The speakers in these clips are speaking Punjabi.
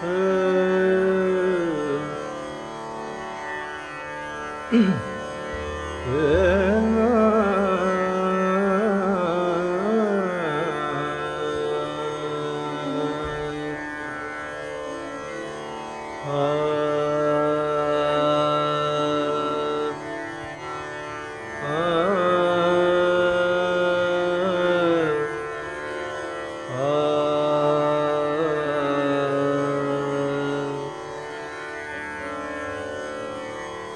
嗯。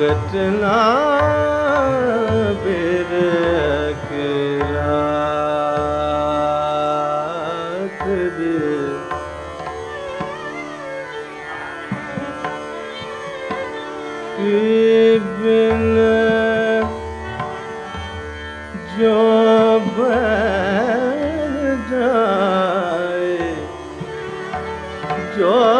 कटना Joy.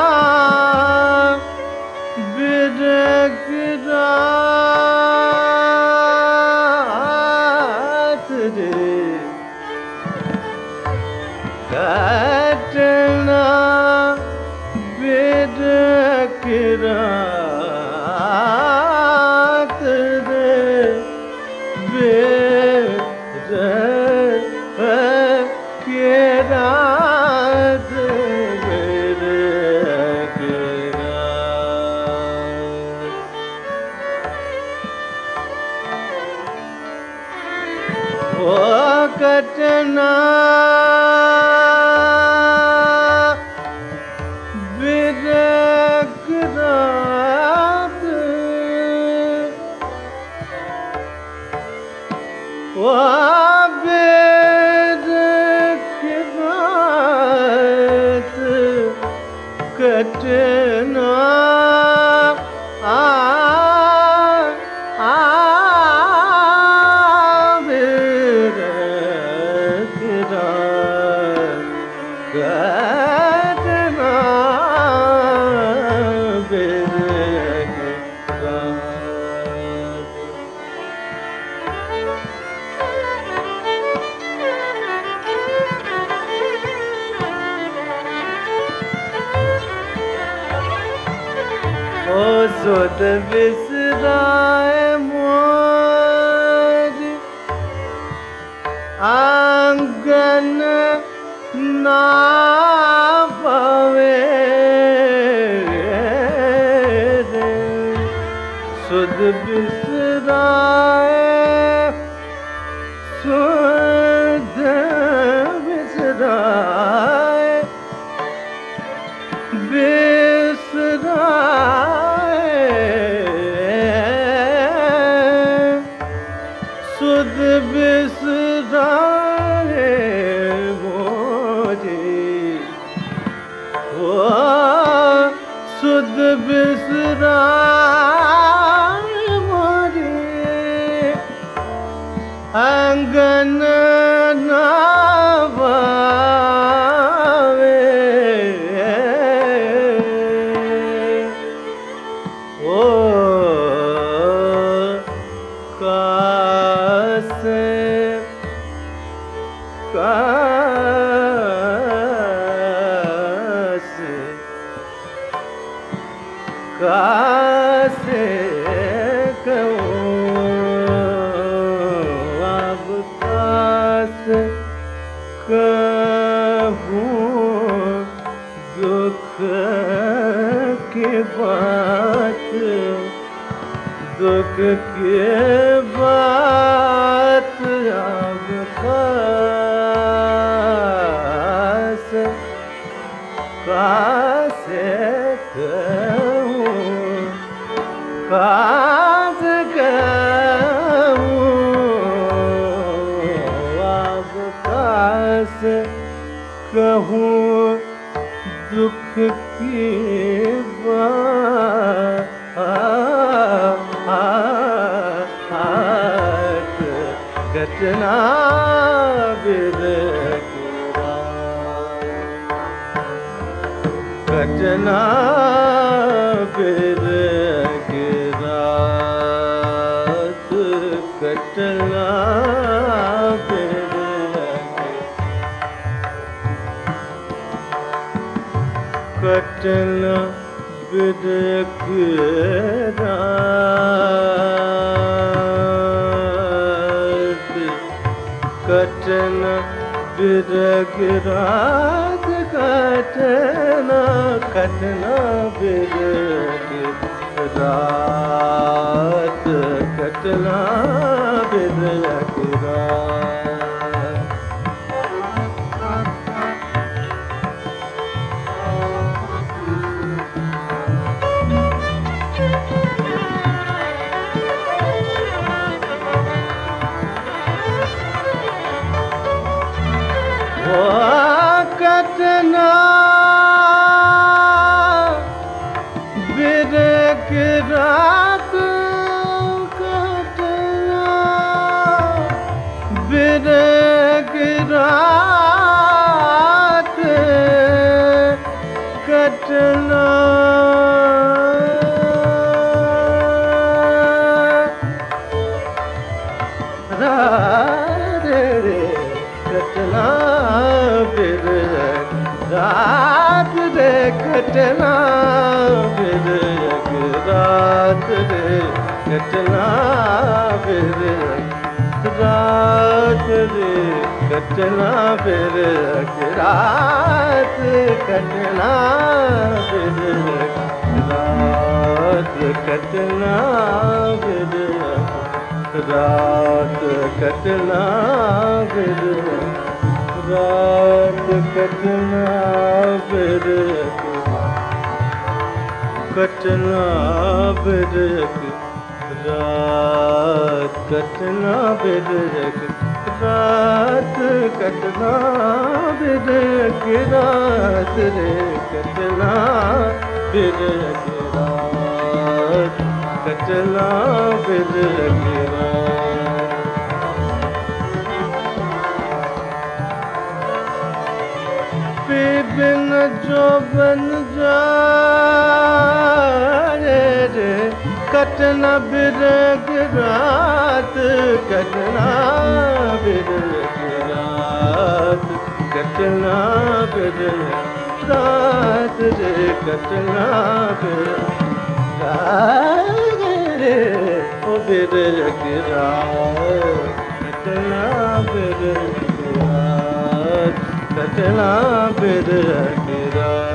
ਸੁਧ ਵਿਸਰਾਏ ਮੋਰ ਆਂਗਨ ਨਾ ਪਵੇ ਸੁਧ ਵਿਸਰਾਏ श मोरी शु विस मोरी अंगन कहूँ दुख की बात दुख की बात अब पास कासे कहूँ काज कहूँ दुख की बात घटना बिरगिरा घटना विरक कटना विरकराज कटना कटना विरघ कटना बिर காத்து கற்றலோ கட்டலா ராத் ரே கட்டலா ராத் ரே கட்டலா ਰਾਤ ਦੇ ਕਟਣਾ ਫਿਰ ਰਾਤ ਕਟਣਾ ਫਿਰ ਰਾਤ ਕਟਣਾ ਫਿਰ ਰਾਤ ਕਟਣਾ ਫਿਰ ਰਾਤ ਕਟਣਾ ਫਿਰ ਕਟਣਾ ਫਿਰ ਰਾਤ ਕਟਨਾ ਬਿਦਰਕ ਰਾਤ ਕਟਨਾ ਬਿਦਰਕ ਰਾਤ ਰੇ ਕਟਨਾ ਬਿਦਰਕ ਰਾਤ ਕਟਨਾ ਬਿਦਰਕ ਰਾਤ ਕਰਨ ਬਿਰਗ ਰਾਤ ਕਰਨਾ ਬਿਰਗ ਰਾਤ ਕਰਨਾ ਬਿਰਗ ਰਾਤ ਰੇ ਕਰਨਾ ਬਿਰਗ ਰੇ ਉਹ ਬਿਰਗ ਰਾਤ ਕਰਨਾ ਬਿਰਗ ਰਾਤ ਕਰਨਾ ਬਿਰਗ ਰਾਤ